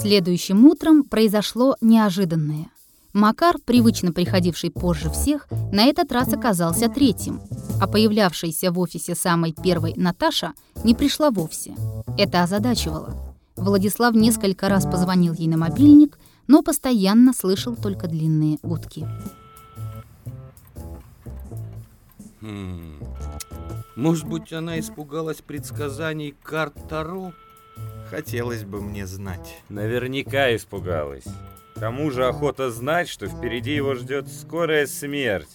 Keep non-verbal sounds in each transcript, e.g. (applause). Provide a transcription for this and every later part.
Следующим утром произошло неожиданное. Макар, привычно приходивший позже всех, на этот раз оказался третьим, а появлявшаяся в офисе самой первой Наташа не пришла вовсе. Это озадачивало. Владислав несколько раз позвонил ей на мобильник, но постоянно слышал только длинные гудки. Хм. Может быть, она испугалась предсказаний карт Таро? Хотелось бы мне знать. Наверняка испугалась. К тому же охота знать, что впереди его ждет скорая смерть.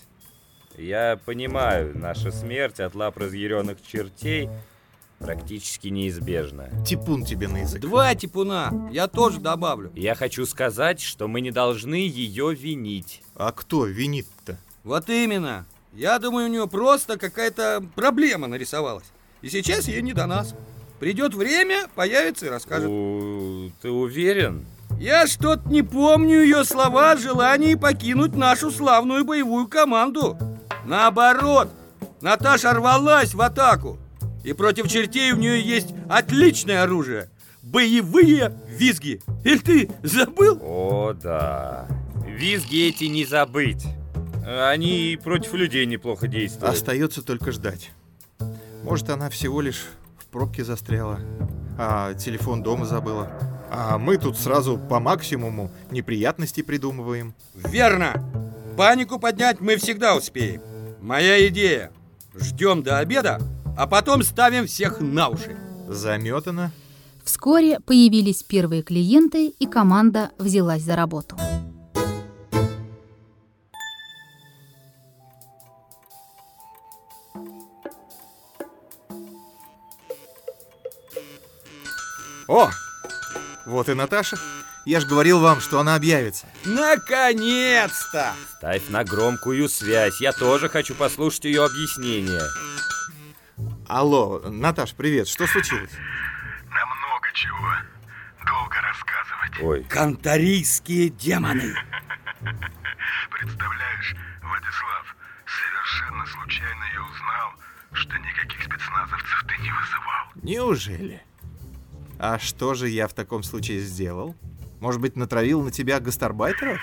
Я понимаю, наша смерть от лап разъяренных чертей практически неизбежна. Типун тебе на язык. Два типуна, я тоже добавлю. Я хочу сказать, что мы не должны ее винить. А кто винит-то? Вот именно. Я думаю, у нее просто какая-то проблема нарисовалась. И сейчас ей не до нас. Придет время, появится и расскажет. У, Ты уверен? Я что-то не помню ее слова о желании покинуть нашу славную боевую команду. Наоборот, Наташа рвалась в атаку. И против чертей у нее есть отличное оружие. Боевые визги. Или ты забыл? О, да. Визги эти не забыть. Они против людей неплохо действуют. Остается только ждать. Может, она всего лишь пробке застряла, а телефон дома забыла. А мы тут сразу по максимуму неприятности придумываем. Верно. Панику поднять мы всегда успеем. Моя идея. Ждем до обеда, а потом ставим всех на уши. Заметано. Вскоре появились первые клиенты, и команда взялась за работу. Вот и Наташа. Я же говорил вам, что она объявится. Наконец-то! Ставь на громкую связь. Я тоже хочу послушать ее объяснение. Алло, Наташ, привет. Что случилось? На много чего. Долго рассказывать. Ой. Конторийские демоны. Представляешь, Владислав, совершенно случайно я узнал, что никаких спецназовцев ты не вызывал. Неужели? А что же я в таком случае сделал? Может быть, натравил на тебя гастарбайтеров?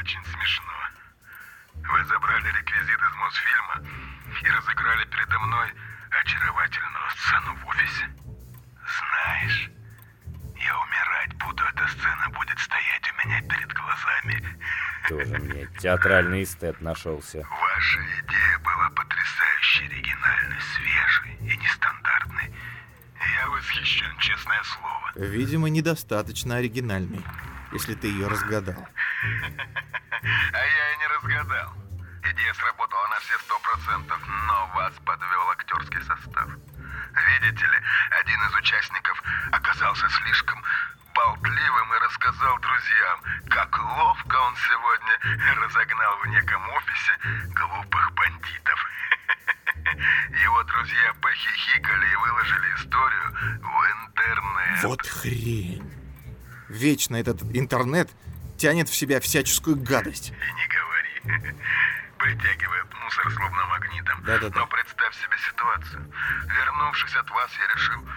Очень смешно. Вы забрали реквизит из Мосфильма и разыграли передо мной очаровательную сцену в офисе. Знаешь, я умирать буду, эта сцена будет стоять у меня перед глазами. Тоже мне театральный эстет нашелся. Ваша идея слово. Видимо, недостаточно оригинальный, если ты ее разгадал. (laughs) А я и не разгадал. Идея сработала на все сто процентов, но вас подвел актерский состав. Видите ли, один из участников оказался слишком болтливым и рассказал друзьям, как ловко он сегодня (laughs) разогнал в неком офисе глупых бандитов. (laughs) Его друзья похихикали и выложили историю в. Вот хрень. Вечно этот интернет тянет в себя всяческую гадость. И не говори. Притягивает мусор словно магнитом. Да-да-да. Но представь себе ситуацию. Вернувшись от вас, я решил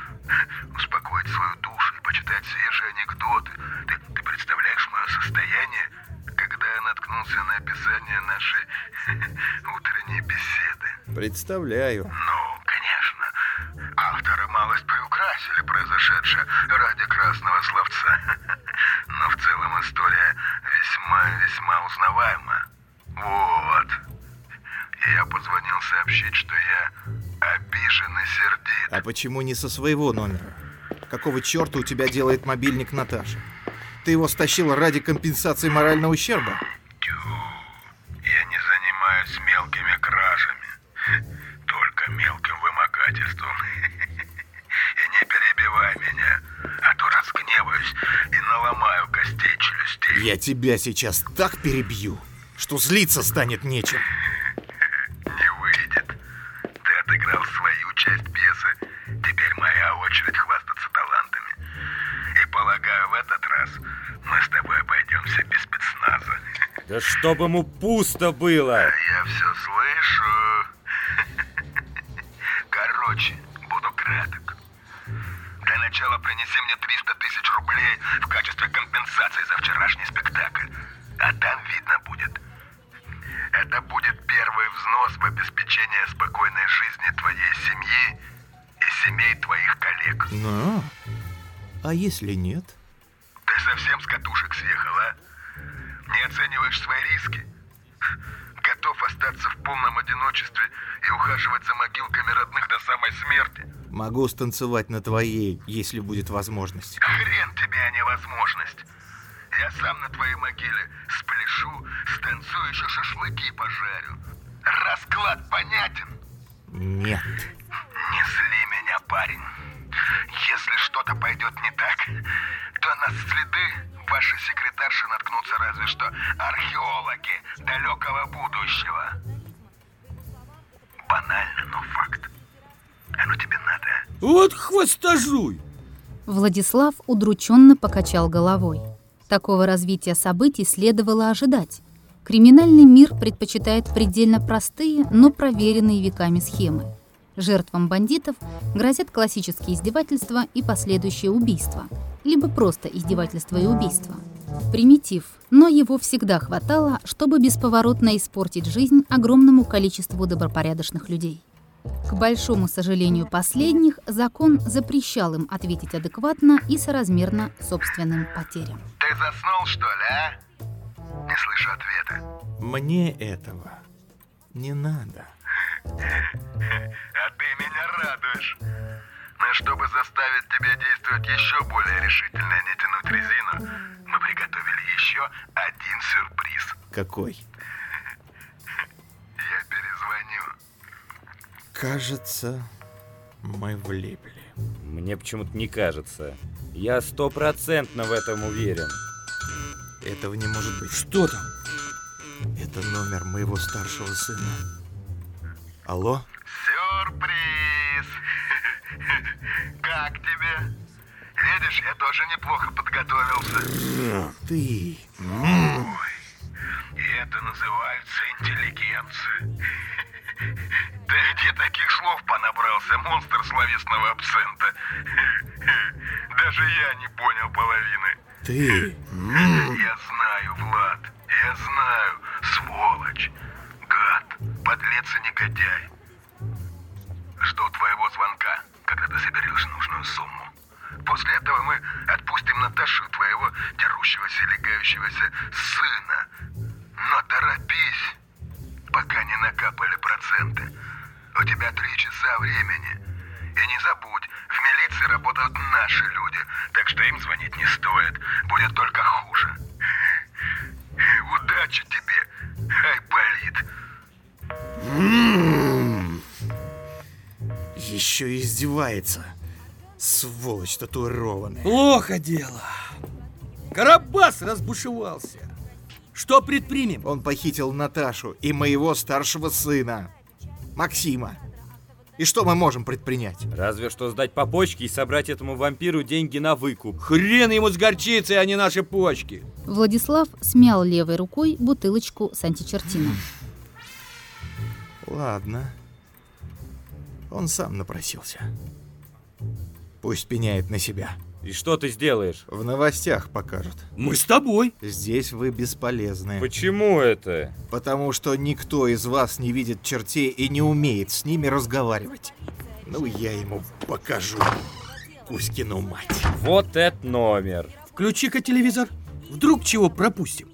успокоить свою душу и почитать свежие анекдоты. Ты, ты представляешь мое состояние, когда я наткнулся на описание нашей (laughs) утренней беседы? Представляю. Ну. Авторы малость приукрасили произошедшее ради красного словца. (laughs) Но в целом история весьма-весьма узнаваема. Вот. Я позвонил сообщить, что я обижен и сердит. А почему не со своего номера? Какого черта у тебя делает мобильник Наташи? Ты его стащил ради компенсации морального ущерба? Тебя сейчас так перебью, что злиться станет нечем. Не выйдет. Ты отыграл свою часть пьесы. Теперь моя очередь хвастаться талантами. И полагаю, в этот раз мы с тобой обойдемся без спецназа. Да чтобы ему пусто было! Я все слышу. А если нет? Ты совсем с катушек съехал, а? Не оцениваешь свои риски? Готов остаться в полном одиночестве и ухаживать за могилками родных до самой смерти? Могу станцевать на твоей, если будет возможность. Хрен тебе, а не возможность. Я сам на твоей могиле спляшу, станцую, еще шашлыки пожарю. Расклад понятен? Нет. Не зли меня, парень. Если что-то пойдет не так, то на следы вашей секретарши наткнутся разве что археологи далекого будущего. Банально, но факт. Оно тебе надо. Вот хвостожуй! Владислав удрученно покачал головой. Такого развития событий следовало ожидать. Криминальный мир предпочитает предельно простые, но проверенные веками схемы. Жертвам бандитов грозят классические издевательства и последующее убийство, либо просто издевательство и убийство. Примитив, но его всегда хватало, чтобы бесповоротно испортить жизнь огромному количеству добропорядочных людей. К большому сожалению последних, закон запрещал им ответить адекватно и соразмерно собственным потерям. Ты заснул, что ли, а? Не слышу ответа. Мне этого не надо. А ты меня радуешь. Но чтобы заставить тебя действовать еще более решительно и не тянуть резину, мы приготовили еще один сюрприз. Какой? Я перезвоню. Кажется, мы влипли. Мне почему-то не кажется. Я стопроцентно в этом уверен. Этого не может быть. Что там? Это номер моего старшего сына. Алло? Сюрприз! (laughs) Как тебе? Видишь, я тоже неплохо подготовился. Ты. И это называется интеллигенция. (laughs) Ты где таких слов понабрался, монстр словесного абсента? (laughs) Даже я не понял половины. Ты. Я знаю, Влад, я знаю, подлец и Еще издевается. Сволочь татуированная. Плохо дело. Карабас разбушевался. Что предпримем? Он похитил Наташу и моего старшего сына, Максима. И что мы можем предпринять? Разве что сдать по почке и собрать этому вампиру деньги на выкуп. Хрен ему с горчицей, а не наши почки. Владислав смял левой рукой бутылочку с античертином. Ладно. Он сам напросился. Пусть пеняет на себя. И что ты сделаешь? В новостях покажут. Мы с тобой. Здесь вы бесполезны. Почему это? Потому что никто из вас не видит чертей и не умеет с ними разговаривать. Ну, я ему покажу. Кузькину мать. Вот этот номер. Включи-ка телевизор. Вдруг чего пропустим.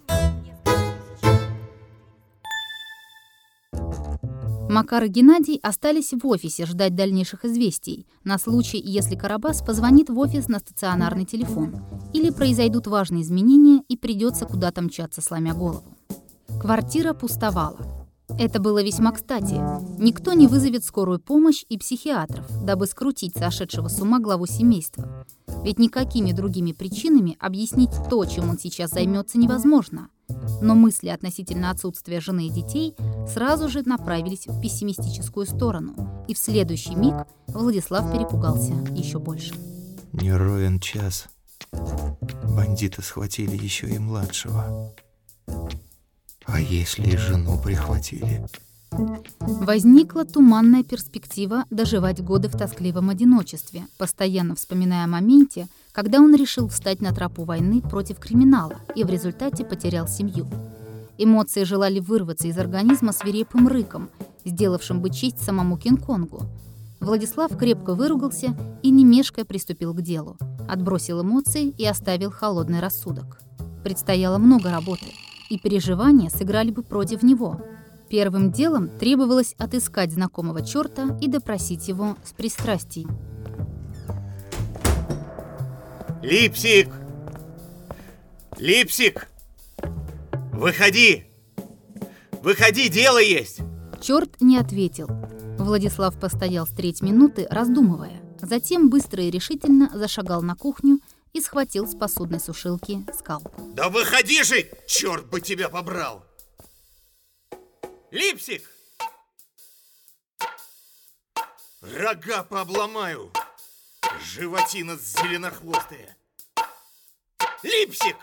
Макар и Геннадий остались в офисе ждать дальнейших известий на случай, если Карабас позвонит в офис на стационарный телефон или произойдут важные изменения и придется куда-то мчаться, сломя голову. Квартира пустовала. Это было весьма кстати. Никто не вызовет скорую помощь и психиатров, дабы скрутить сошедшего с ума главу семейства. Ведь никакими другими причинами объяснить то, чем он сейчас займется, невозможно. Но мысли относительно отсутствия жены и детей сразу же направились в пессимистическую сторону, и в следующий миг Владислав перепугался еще больше. Не ровен час. Бандиты схватили еще и младшего. А если и жену прихватили? Возникла туманная перспектива доживать годы в тоскливом одиночестве, постоянно вспоминая о моменте, когда он решил встать на тропу войны против криминала и в результате потерял семью. Эмоции желали вырваться из организма свирепым рыком, сделавшим бы честь самому Кинг-Конгу. Владислав крепко выругался и, не мешкая, приступил к делу. Отбросил эмоции и оставил холодный рассудок. Предстояло много работы, и переживания сыграли бы против него. Первым делом требовалось отыскать знакомого черта и допросить его с пристрастием. Липсик! Липсик! Выходи! Выходи, дело есть! Черт не ответил. Владислав постоял с треть минуты, раздумывая. Затем быстро и решительно зашагал на кухню и схватил с посудной сушилки скалку. Да выходи же, черт бы тебя побрал! Липсик! Рога пообломаю! Животина зеленохвостая! Липсик!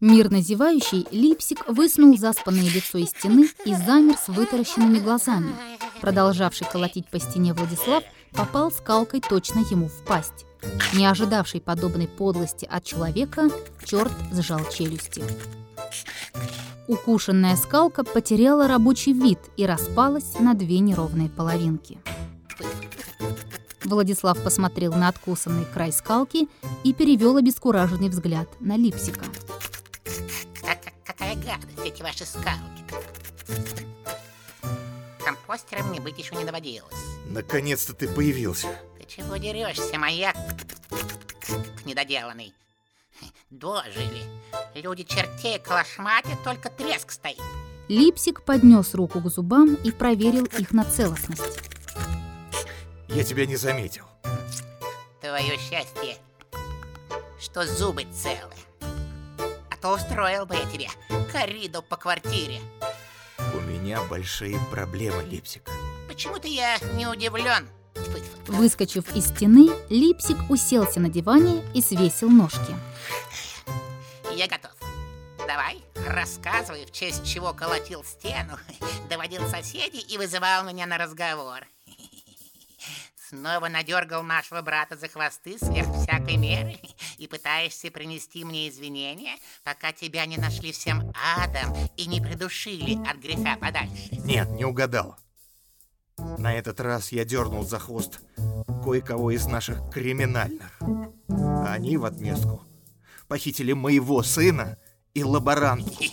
Мирно зевающий, Липсик высунул заспанное лицо из стены и замер с вытаращенными глазами. Продолжавший колотить по стене Владислав попал скалкой точно ему в пасть. Не ожидавший подобной подлости от человека, черт сжал челюсти. Укушенная скалка потеряла рабочий вид и распалась на две неровные половинки. Владислав посмотрел на откусанный край скалки и перевел обескураженный взгляд на Липсика. Как, какая гадость эти ваши скалки Компостером мне быть еще не доводилось. Наконец-то ты появился. Ты чего дерешься, моя недоделанный? Дожили. Люди чертей кошмарят, только треск стоит. Липсик поднес руку к зубам и проверил их на целостность. Я тебя не заметил. Твое счастье, что зубы целы. А то устроил бы я тебе корриду по квартире. У меня большие проблемы, Липсик. Почему-то я не удивлен. Выскочив из стены, Липсик уселся на диване и свесил ножки. Я готов. Давай, рассказывай, в честь чего колотил стену, (laughs) доводил соседей и вызывал меня на разговор. (laughs) Снова надергал нашего брата за хвосты сверх всякой меры (laughs) и пытаешься принести мне извинения, пока тебя не нашли всем адом и не придушили от греха подальше. Нет, не угадал. На этот раз я дернул за хвост кое-кого из наших криминальных. Они в отместку похитили моего сына и лаборантку.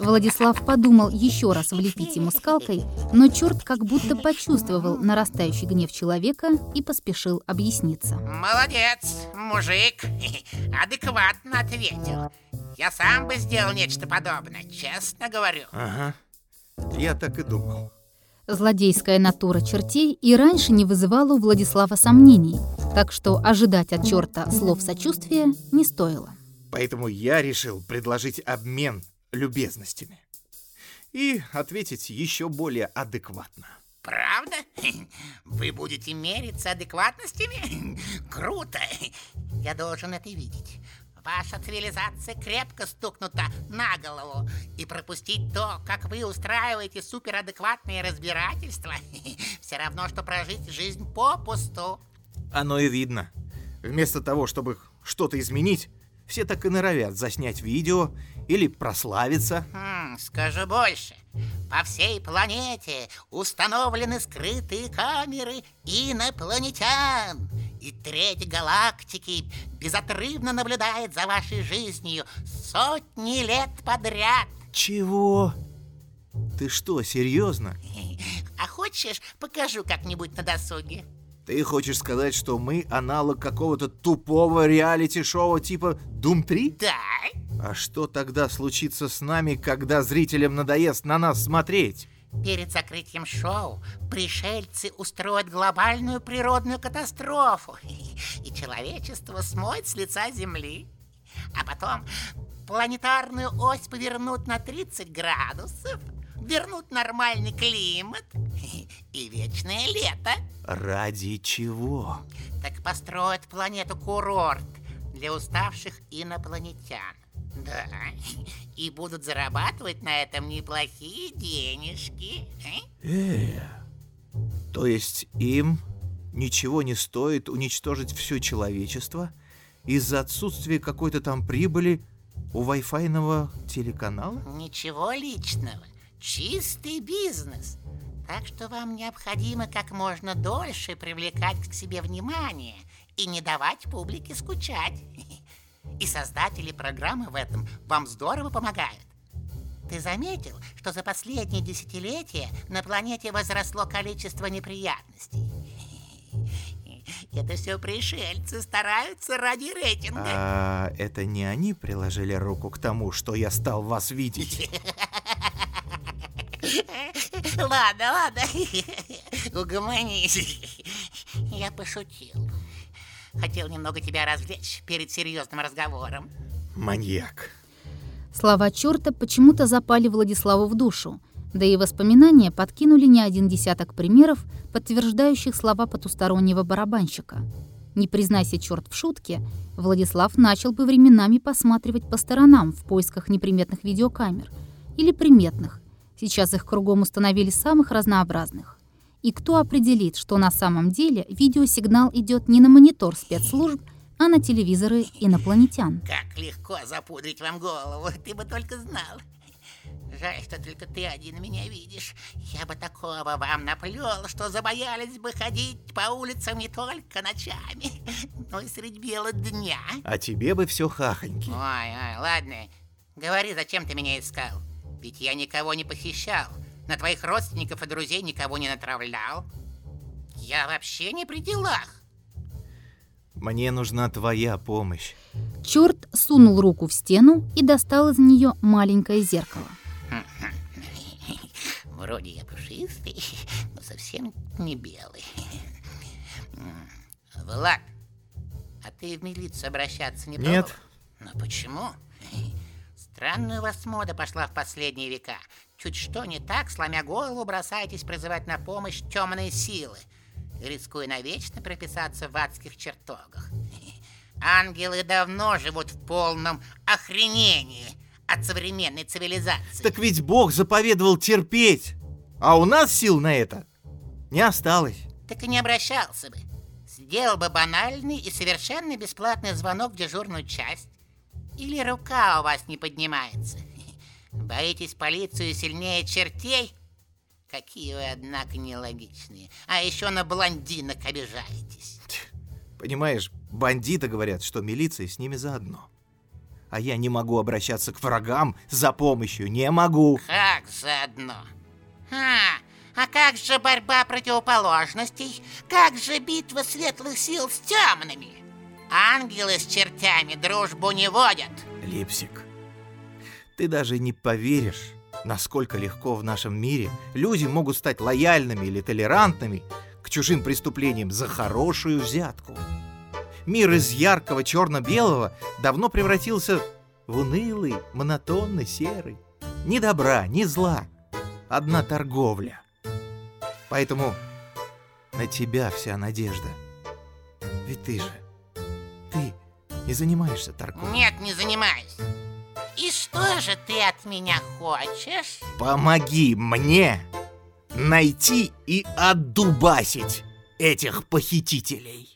Владислав подумал еще раз влепить ему скалкой, но черт как будто почувствовал нарастающий гнев человека и поспешил объясниться. Молодец, мужик, адекватно ответил. Я сам бы сделал нечто подобное, честно говорю. Ага, я так и думал. Злодейская натура чертей и раньше не вызывала у Владислава сомнений, так что ожидать от черта слов сочувствия не стоило. Поэтому я решил предложить обмен любезностями и ответить еще более адекватно. Правда? (laughs) Вы будете мериться адекватностями? (laughs) Круто! (laughs) Я должен это видеть. Ваша цивилизация крепко стукнута на голову. И пропустить то, как вы устраиваете суперадекватные разбирательства, все равно, что прожить жизнь попусту. Оно и видно. Вместо того, чтобы что-то изменить, все так и норовят заснять видео или прославиться. Хм, скажу больше. По всей планете установлены скрытые камеры инопланетян. И треть галактики безотрывно наблюдает за вашей жизнью сотни лет подряд. Чего? Ты что, серьезно? (laughs) А хочешь, покажу как-нибудь на досуге? Ты хочешь сказать, что мы аналог какого-то тупого реалити-шоу типа Doom 3? Да. А что тогда случится с нами, когда зрителям надоест на нас смотреть? Перед закрытием шоу пришельцы устроят глобальную природную катастрофу, (laughs) и человечество смоет с лица Земли. А потом планетарную ось повернут на 30 градусов, вернут нормальный климат (laughs) и вечное лето. Ради чего? Так построят планету-курорт для уставших инопланетян. Да, (laughs) и будут зарабатывать на этом неплохие денежки. Э, то есть им ничего не стоит уничтожить все человечество из-за отсутствия какой-то там прибыли у вайфайного телеканала? Ничего личного. Чистый бизнес. Так что вам необходимо как можно дольше привлекать к себе внимание и не давать публике скучать. (laughs) И создатели программы в этом вам здорово помогают. Ты заметил, что за последние десятилетия на планете возросло количество неприятностей? (laughs) Это все пришельцы стараются ради рейтинга. А это не они приложили руку к тому, что я стал вас видеть? (laughs) Ладно, ладно. Угомонись. Я пошутил. Хотел немного тебя развлечь перед серьезным разговором. Маньяк. Слова черта почему-то запали Владиславу в душу, да и воспоминания подкинули не один десяток примеров, подтверждающих слова потустороннего барабанщика. Не признайся черт в шутке, Владислав начал бы временами посматривать по сторонам в поисках неприметных видеокамер. Или приметных. Сейчас их кругом установили самых разнообразных. И кто определит, что на самом деле видеосигнал идет не на монитор спецслужб, а на телевизоры инопланетян? Как легко запудрить вам голову, (laughs) ты бы только знал. Жаль, что только ты один меня видишь. Я бы такого вам наплел, что забоялись бы ходить по улицам не только ночами, (laughs) но и средь бела дня. А тебе бы все хахоньки. Ой, ой, ладно. Говори, зачем ты меня искал? Ведь я никого не похищал. На твоих родственников и друзей никого не натравлял. Я вообще не при делах. Мне нужна твоя помощь. Черт сунул руку в стену и достал из нее маленькое зеркало. (laughs) Вроде я пушистый, но совсем не белый. Влад, а ты в милицию обращаться не Нет. пробовал? Но почему? Странная у вас мода пошла в последние века. Чуть что не так, сломя голову, бросаетесь призывать на помощь темные силы, рискуя навечно прописаться в адских чертогах. (laughs) Ангелы давно живут в полном охренении от современной цивилизации. Так ведь Бог заповедовал терпеть, а у нас сил на это не осталось. Так и не обращался бы. Сделал бы банальный и совершенно бесплатный звонок в дежурную часть. Или рука у вас не поднимается. (laughs) Боитесь полицию сильнее чертей? Какие вы, однако, нелогичные. А еще на блондинок обижаетесь. Понимаешь, бандиты говорят, что милиция с ними заодно. А я не могу обращаться к врагам за помощью, не могу. Как заодно? А, а как же борьба противоположностей? Как же битва светлых сил с темными? Ангелы с чертями дружбу не водят. Липсик, ты даже не поверишь, насколько легко в нашем мире люди могут стать лояльными или толерантными к чужим преступлениям за хорошую взятку. Мир из яркого черно-белого давно превратился в унылый, монотонный, серый. Ни добра, ни зла. Одна торговля. Поэтому на тебя вся надежда. Ведь ты же, ты не занимаешься торговлей. Нет, не занимаюсь. И что же ты от меня хочешь? Помоги мне найти и отдубасить этих похитителей.